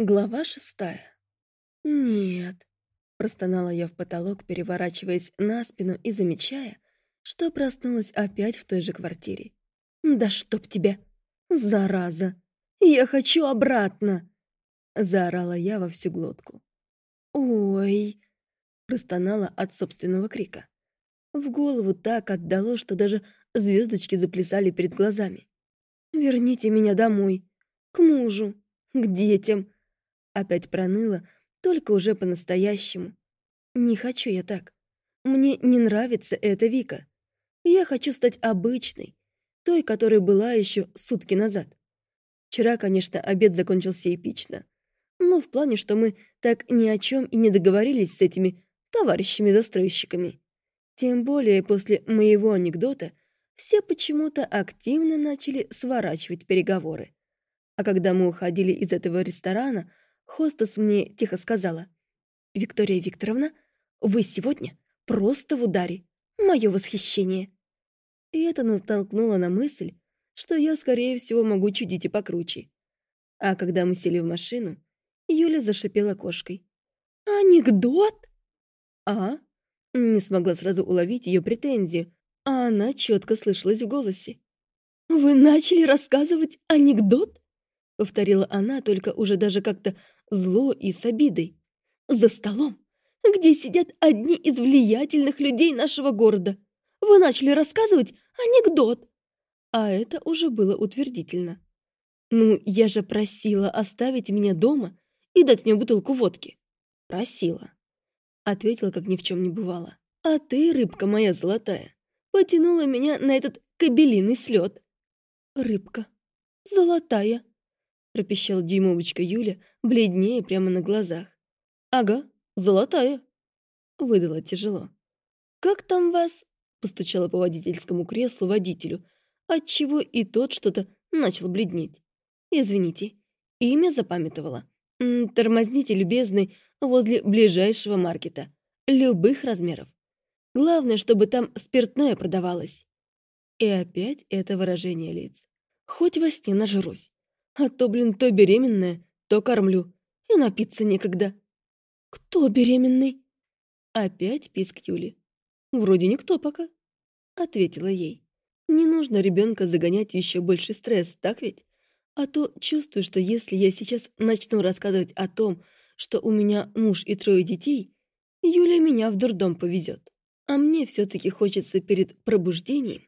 Глава шестая. «Нет», — простонала я в потолок, переворачиваясь на спину и замечая, что проснулась опять в той же квартире. «Да чтоб тебя! Зараза! Я хочу обратно!» — заорала я во всю глотку. «Ой!» — простонала от собственного крика. В голову так отдало, что даже звездочки заплясали перед глазами. «Верните меня домой, к мужу, к детям!» Опять проныла, только уже по-настоящему. Не хочу я так. Мне не нравится эта Вика. Я хочу стать обычной, той, которой была еще сутки назад. Вчера, конечно, обед закончился эпично. Но в плане, что мы так ни о чем и не договорились с этими товарищами-застройщиками. Тем более после моего анекдота все почему-то активно начали сворачивать переговоры. А когда мы уходили из этого ресторана, хостес мне тихо сказала. «Виктория Викторовна, вы сегодня просто в ударе. Мое восхищение». И это натолкнуло на мысль, что я, скорее всего, могу чудить и покруче. А когда мы сели в машину, Юля зашипела кошкой. «Анекдот?» «А?» Не смогла сразу уловить ее претензию, а она четко слышалась в голосе. «Вы начали рассказывать анекдот?» Повторила она, только уже даже как-то зло и с обидой. «За столом, где сидят одни из влиятельных людей нашего города. Вы начали рассказывать анекдот!» А это уже было утвердительно. «Ну, я же просила оставить меня дома и дать мне бутылку водки». «Просила», ответила, как ни в чем не бывало. «А ты, рыбка моя золотая, потянула меня на этот кабелиный слет». «Рыбка, золотая», пропищала дюймовочка Юля, бледнее прямо на глазах. «Ага, золотая», выдала тяжело. «Как там вас?» постучала по водительскому креслу водителю, отчего и тот что-то начал бледнеть. «Извините, имя запамятовала. Тормозните, любезный, возле ближайшего маркета. Любых размеров. Главное, чтобы там спиртное продавалось. И опять это выражение лиц. Хоть во сне нажрусь. А то, блин, то беременная, то кормлю. И напиться некогда. Кто беременный? Опять писк Юли. Вроде никто пока. Ответила ей. Не нужно ребенка загонять еще больше стресс, так ведь? А то чувствую, что если я сейчас начну рассказывать о том, что у меня муж и трое детей, Юля меня в дурдом повезет. А мне все-таки хочется перед пробуждением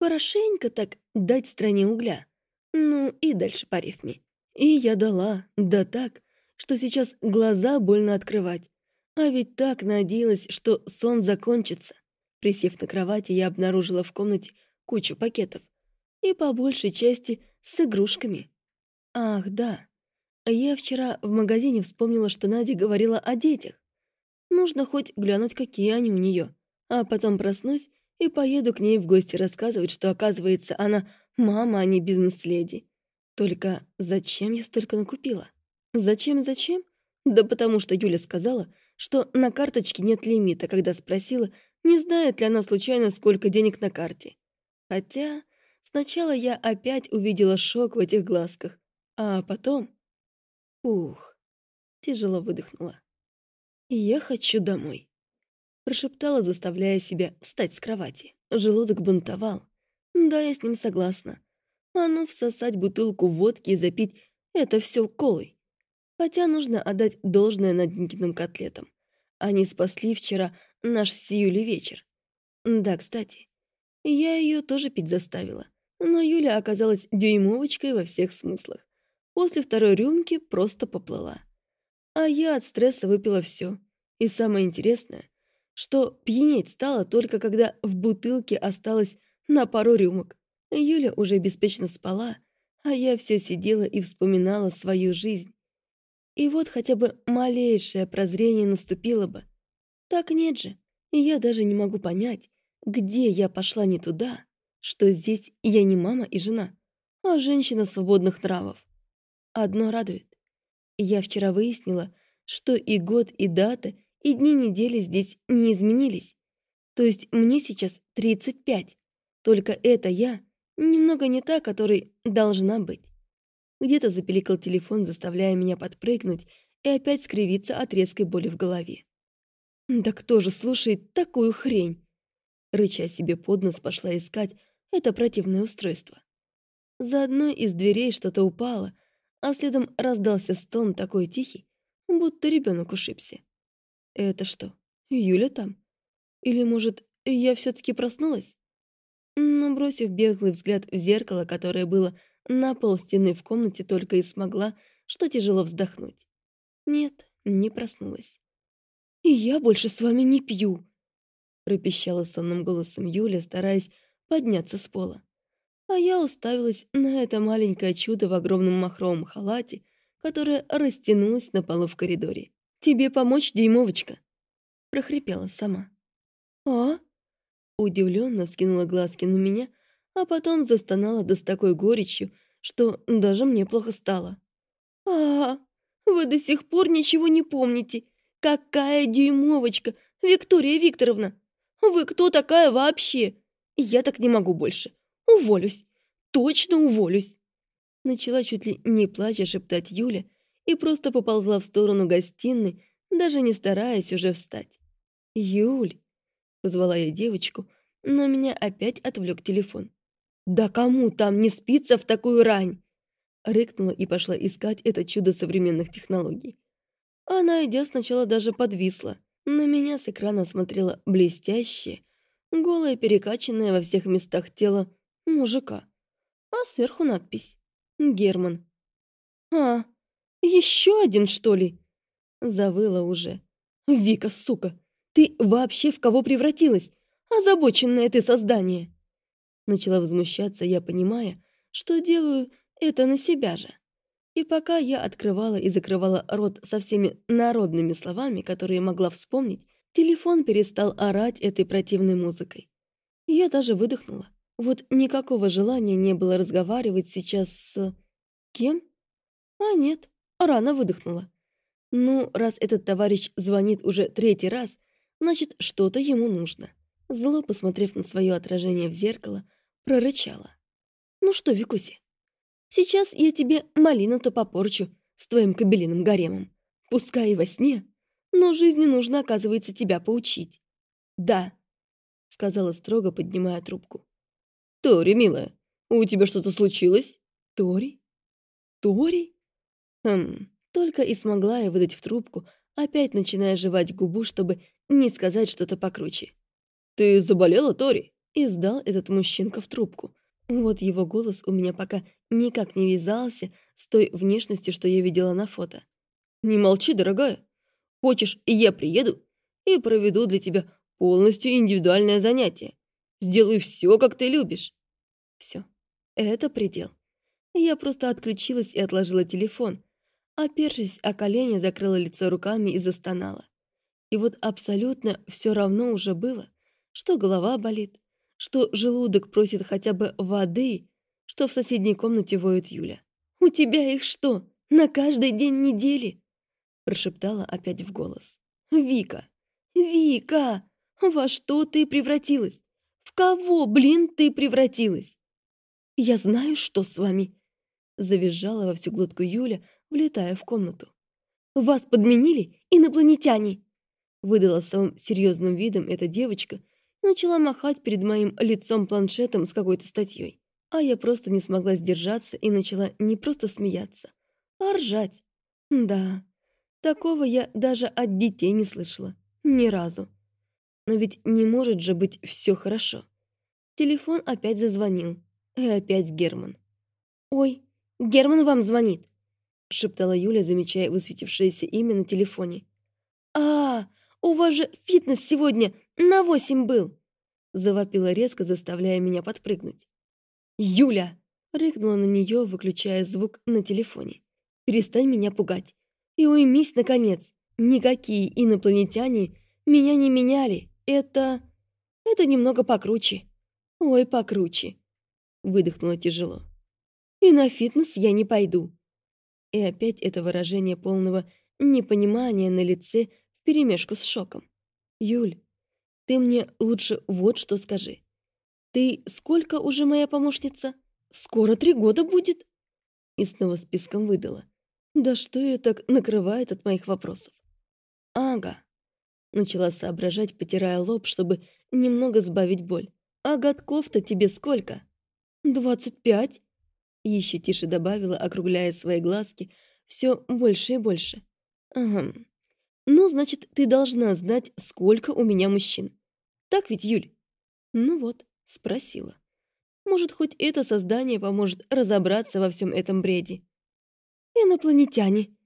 хорошенько так дать стране угля. Ну и дальше по рифме. И я дала, да так, что сейчас глаза больно открывать. А ведь так надеялась, что сон закончится. Присев на кровати, я обнаружила в комнате кучу пакетов. И по большей части с игрушками. Ах, да. Я вчера в магазине вспомнила, что Надя говорила о детях. Нужно хоть глянуть, какие они у нее. А потом проснусь и поеду к ней в гости рассказывать, что, оказывается, она мама, а не бизнес-леди. Только зачем я столько накупила? Зачем-зачем? Да потому что Юля сказала, что на карточке нет лимита, когда спросила, не знает ли она случайно, сколько денег на карте. Хотя сначала я опять увидела шок в этих глазках, а потом... Ух, тяжело выдохнула. «Я хочу домой», — прошептала, заставляя себя встать с кровати. Желудок бунтовал. Да, я с ним согласна. А ну всосать бутылку водки и запить это все колой. Хотя нужно отдать должное над Никиным котлетам. Они спасли вчера наш с Юлей вечер. Да, кстати, я ее тоже пить заставила. Но Юля оказалась дюймовочкой во всех смыслах. После второй рюмки просто поплыла. А я от стресса выпила все. И самое интересное, что пьянеть стало только когда в бутылке осталось на пару рюмок. Юля уже беспечно спала, а я все сидела и вспоминала свою жизнь. И вот хотя бы малейшее прозрение наступило бы. Так нет же, я даже не могу понять, где я пошла не туда, что здесь я не мама и жена, а женщина свободных нравов. Одно радует. Я вчера выяснила, что и год, и дата, и дни недели здесь не изменились. То есть мне сейчас 35. Только это я немного не та, которой должна быть. Где-то запеликал телефон, заставляя меня подпрыгнуть и опять скривиться от резкой боли в голове. «Да кто же слушает такую хрень?» Рыча себе под нос пошла искать это противное устройство. За одной из дверей что-то упало, а следом раздался стон такой тихий, будто ребенок ушибся. «Это что, Юля там? Или, может, я все-таки проснулась?» Но, бросив беглый взгляд в зеркало, которое было на пол стены в комнате, только и смогла, что тяжело вздохнуть. Нет, не проснулась. «И я больше с вами не пью!» пропищала сонным голосом Юля, стараясь подняться с пола. А я уставилась на это маленькое чудо в огромном махровом халате, которое растянулось на полу в коридоре. «Тебе помочь, дюймовочка?» прохрипела сама. «А?» Удивленно вскинула глазки на меня, а потом застонала да с такой горечью, что даже мне плохо стало. а, Вы до сих пор ничего не помните! Какая дюймовочка! Виктория Викторовна! Вы кто такая вообще? Я так не могу больше. Уволюсь. Точно уволюсь!» Начала чуть ли не плача шептать Юля и просто поползла в сторону гостиной, даже не стараясь уже встать. «Юль!» — позвала я девочку, но меня опять отвлек телефон. «Да кому там не спится в такую рань?» Рыкнула и пошла искать это чудо современных технологий. Она, идя сначала, даже подвисла. На меня с экрана смотрела блестящее, голое перекачанное во всех местах тело мужика. А сверху надпись «Герман». «А, еще один, что ли?» Завыла уже. «Вика, сука, ты вообще в кого превратилась? Озабоченное ты создание!» Начала возмущаться я, понимая, что делаю это на себя же. И пока я открывала и закрывала рот со всеми народными словами, которые могла вспомнить, телефон перестал орать этой противной музыкой. Я даже выдохнула. Вот никакого желания не было разговаривать сейчас с... Кем? А нет, рано выдохнула. Ну, раз этот товарищ звонит уже третий раз, значит, что-то ему нужно. Зло, посмотрев на свое отражение в зеркало, прорычала. «Ну что, Викуси, сейчас я тебе малину-то попорчу с твоим кабелиным гаремом. Пускай и во сне, но жизни нужно, оказывается, тебя поучить». «Да», — сказала строго, поднимая трубку. «Тори, милая, у тебя что-то случилось?» «Тори? Тори?» «Хм, только и смогла я выдать в трубку, опять начиная жевать губу, чтобы не сказать что-то покруче. «Ты заболела, Тори?» — издал этот мужчинка в трубку. Вот его голос у меня пока никак не вязался с той внешностью, что я видела на фото. «Не молчи, дорогая. Хочешь, я приеду и проведу для тебя полностью индивидуальное занятие. Сделаю все, как ты любишь». Все, это предел. Я просто отключилась и отложила телефон, Опершись о колени, закрыла лицо руками и застонала. И вот абсолютно все равно уже было, что голова болит, что желудок просит хотя бы воды, что в соседней комнате воет Юля. «У тебя их что, на каждый день недели?» прошептала опять в голос. «Вика! Вика! Во что ты превратилась? В кого, блин, ты превратилась?» «Я знаю, что с вами!» Завизжала во всю глотку Юля, влетая в комнату. «Вас подменили инопланетяне!» Выдала самым серьезным видом эта девочка начала махать перед моим лицом планшетом с какой-то статьей. А я просто не смогла сдержаться и начала не просто смеяться, а ржать. Да, такого я даже от детей не слышала. Ни разу. Но ведь не может же быть все хорошо. Телефон опять зазвонил. И опять Герман. «Ой, Герман вам звонит!» — шептала Юля, замечая высветившееся имя на телефоне. «А, у вас же фитнес сегодня на восемь был!» Завопила резко, заставляя меня подпрыгнуть. «Юля!» — рыкнула на нее, выключая звук на телефоне. «Перестань меня пугать! И уймись, наконец! Никакие инопланетяне меня не меняли! Это... это немного покруче! Ой, покруче!» Выдохнула тяжело. «И на фитнес я не пойду!» И опять это выражение полного непонимания на лице вперемешку с шоком. «Юль, ты мне лучше вот что скажи. Ты сколько уже моя помощница? Скоро три года будет?» и снова списком выдала. Да что ее так накрывает от моих вопросов? Ага. Начала соображать, потирая лоб, чтобы немного сбавить боль. А годков-то тебе сколько? Двадцать пять? Еще тише добавила, округляя свои глазки, все больше и больше. Ага. Ну, значит, ты должна знать, сколько у меня мужчин. Так ведь, Юль? Ну вот, спросила. Может, хоть это создание поможет разобраться во всем этом бреде. «Инопланетяне!»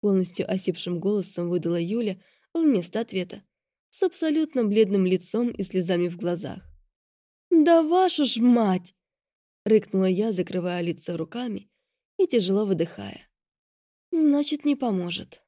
Полностью осипшим голосом выдала Юля вместо ответа, с абсолютно бледным лицом и слезами в глазах. «Да вашу ж мать!» Рыкнула я, закрывая лицо руками и тяжело выдыхая. «Значит, не поможет».